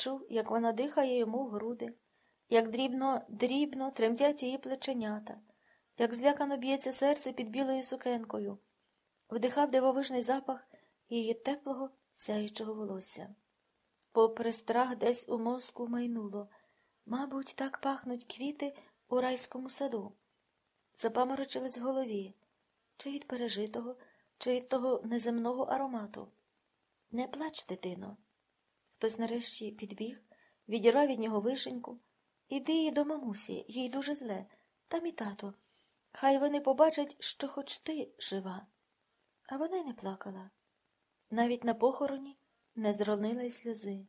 чув, як вона дихає йому в груди, як дрібно, дрібно тремтять її плеченята, як злякано б'ється серце під білою сукенкою, вдихав дивовижний запах її теплого, сяючого волосся. Попри страх десь у мозку майнуло. Мабуть, так пахнуть квіти у райському саду. Запаморочились в голові, чи від пережитого, чи від того неземного аромату. Не плач, дитино. Хтось нарешті підбіг, відірвав від нього вишеньку. Іди до мамусі, їй дуже зле, там і тато. Хай вони побачать, що хоч ти жива. А вона й не плакала. Навіть на похороні не зронила й сльози.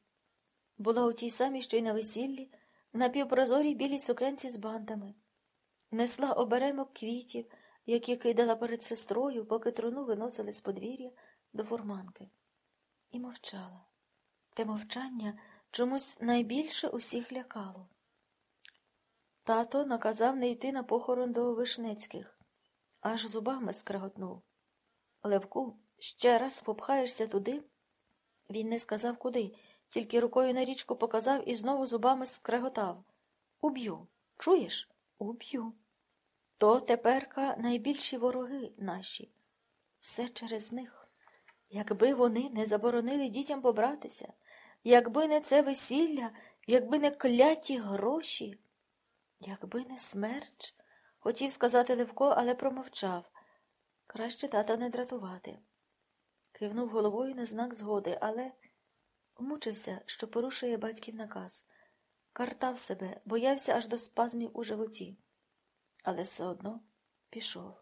Була у тій самій, що й на весіллі, на півпрозорій білій сукенці з бантами, несла оберемок квітів, які кидала перед сестрою, поки труну виносили з подвір'я до фурманки, і мовчала. Те мовчання чомусь найбільше усіх лякало. Тато наказав не йти на похорон до Вишнецьких, аж зубами скреготнув. Левку, ще раз попхаєшся туди. Він не сказав куди, тільки рукою на річку показав і знову зубами скреготав. Уб'ю. Чуєш? Уб'ю. То теперка найбільші вороги наші. Все через них. Якби вони не заборонили дітям побратися, якби не це весілля, якби не кляті гроші, якби не смерч, хотів сказати Левко, але промовчав. Краще тата не дратувати. Кивнув головою на знак згоди, але мучився, що порушує батьків наказ. Картав себе, боявся аж до спазмів у животі. Але все одно пішов.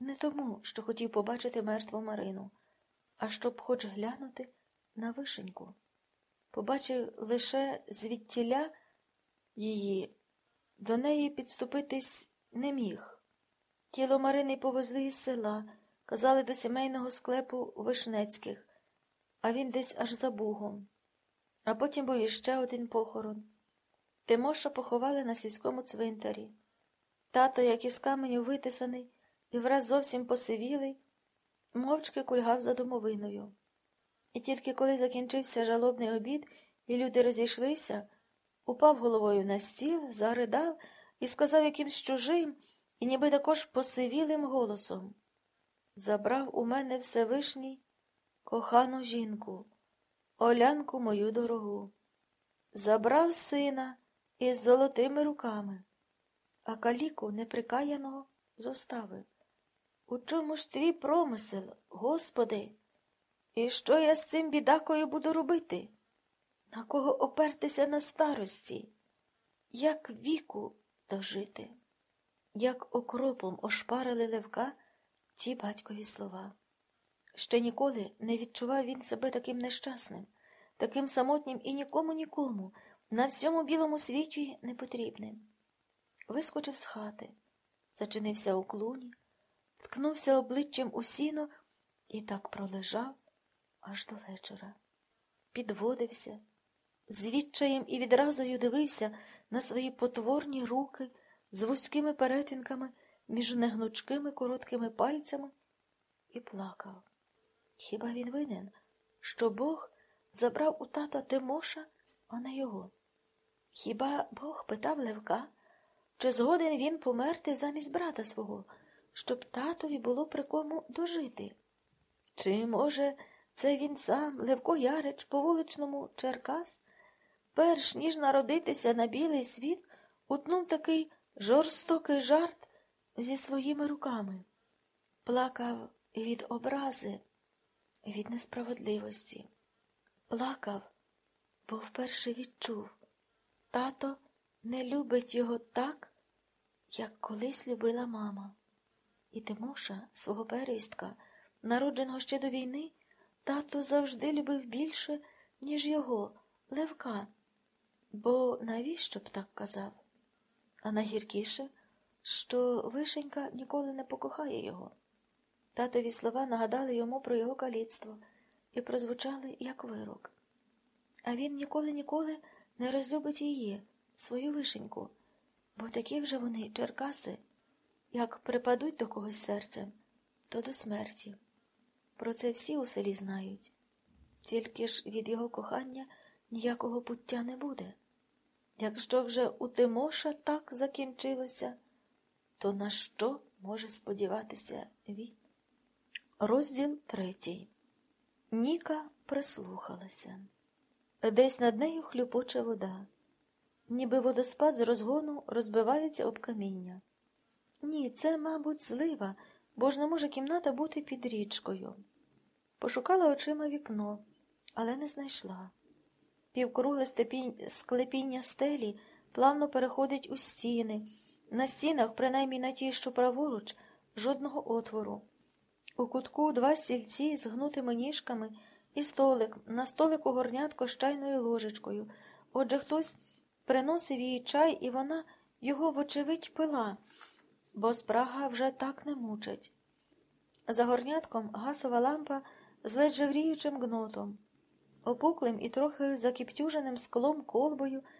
Не тому, що хотів побачити мертву Марину, а щоб хоч глянути на вишеньку. Побачив лише звідтіля її, до неї підступитись не міг. Тіло Марини повезли із села, казали до сімейного склепу Вишнецьких, а він десь аж за Бугом. А потім був іще один похорон. Тимоша поховали на сільському цвинтарі. Тато, як із каменю витисаний і враз зовсім посивілий, мовчки кульгав за домовиною. І тільки коли закінчився жалобний обід, і люди розійшлися, упав головою на стіл, заридав і сказав якимсь чужим і ніби також посивілим голосом Забрав у мене Всевишній кохану жінку, олянку мою дорогу. Забрав сина із золотими руками, а каліку неприкаяного зоставив. У чому ж твій промисел, Господи? І що я з цим бідакою буду робити? На кого опертися на старості? Як віку дожити? Як окропом ошпарили Левка ті батькові слова. Ще ніколи не відчував він себе таким нещасним, таким самотнім і нікому нікому, на всьому білому світі непотрібним. Вискочив з хати, зачинився у клуні, ткнувся обличчям у сіно і так пролежав аж до вечора. Підводився, з відчаєм і відразою дивився на свої потворні руки з вузькими перетинками між негнучкими короткими пальцями і плакав. Хіба він винен, що Бог забрав у тата Тимоша, а не його? Хіба Бог питав Левка, чи згоден він померти замість брата свого, щоб татові було при кому дожити? Чи, може, це він сам, Левко Ярич, по вуличному Черкас, перш ніж народитися на білий світ, утнув такий жорстокий жарт зі своїми руками, плакав від образи, від несправедливості, плакав, бо вперше відчув. Тато не любить його так, як колись любила мама. І Тимоша, свого первістка, народженого ще до війни, тато завжди любив більше, ніж його, Левка. Бо навіщо б так казав? А найгіркіше, що вишенька ніколи не покохає його. Татові слова нагадали йому про його каліцтво і прозвучали як вирок. А він ніколи ніколи не розлюбить її, свою вишеньку, бо такі вже вони черкаси, як припадуть до когось серцем, то до смерті. Про це всі у селі знають. Тільки ж від його кохання ніякого пуття не буде. Якщо вже у Тимоша так закінчилося, то на що може сподіватися він? Розділ третій. Ніка прислухалася. Десь над нею хлюпоче вода, ніби водоспад з розгону розбивається об каміння. Ні, це, мабуть, злива, бо ж не може кімната бути під річкою. Пошукала очима вікно, але не знайшла. Півкругле склепіння стелі плавно переходить у стіни. На стінах, принаймні на тій, що праворуч, жодного отвору. У кутку два стільці з гнутими ніжками і столик, на столику горнятко з чайною ложечкою. Отже, хтось приносив їй чай, і вона його, вочевидь, пила, бо спрага вже так не мучить. За горнятком гасова лампа з ледь жевріючим гнотом. Опуклим і трохи закіптюженим склом колбою